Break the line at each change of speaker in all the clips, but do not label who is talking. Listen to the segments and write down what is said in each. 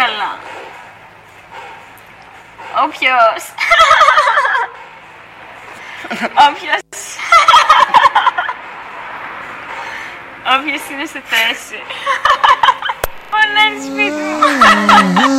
καλά. Όποιος... Όποιος... Όποιος είναι σε θέση. Όλα είναι σπίτι μου.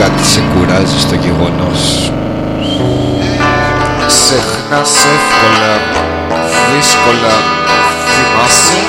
Κάτι σε κουράζει στο γεγονός.
Ξεχνάς εύκολα, δύσκολα Θυμάσαι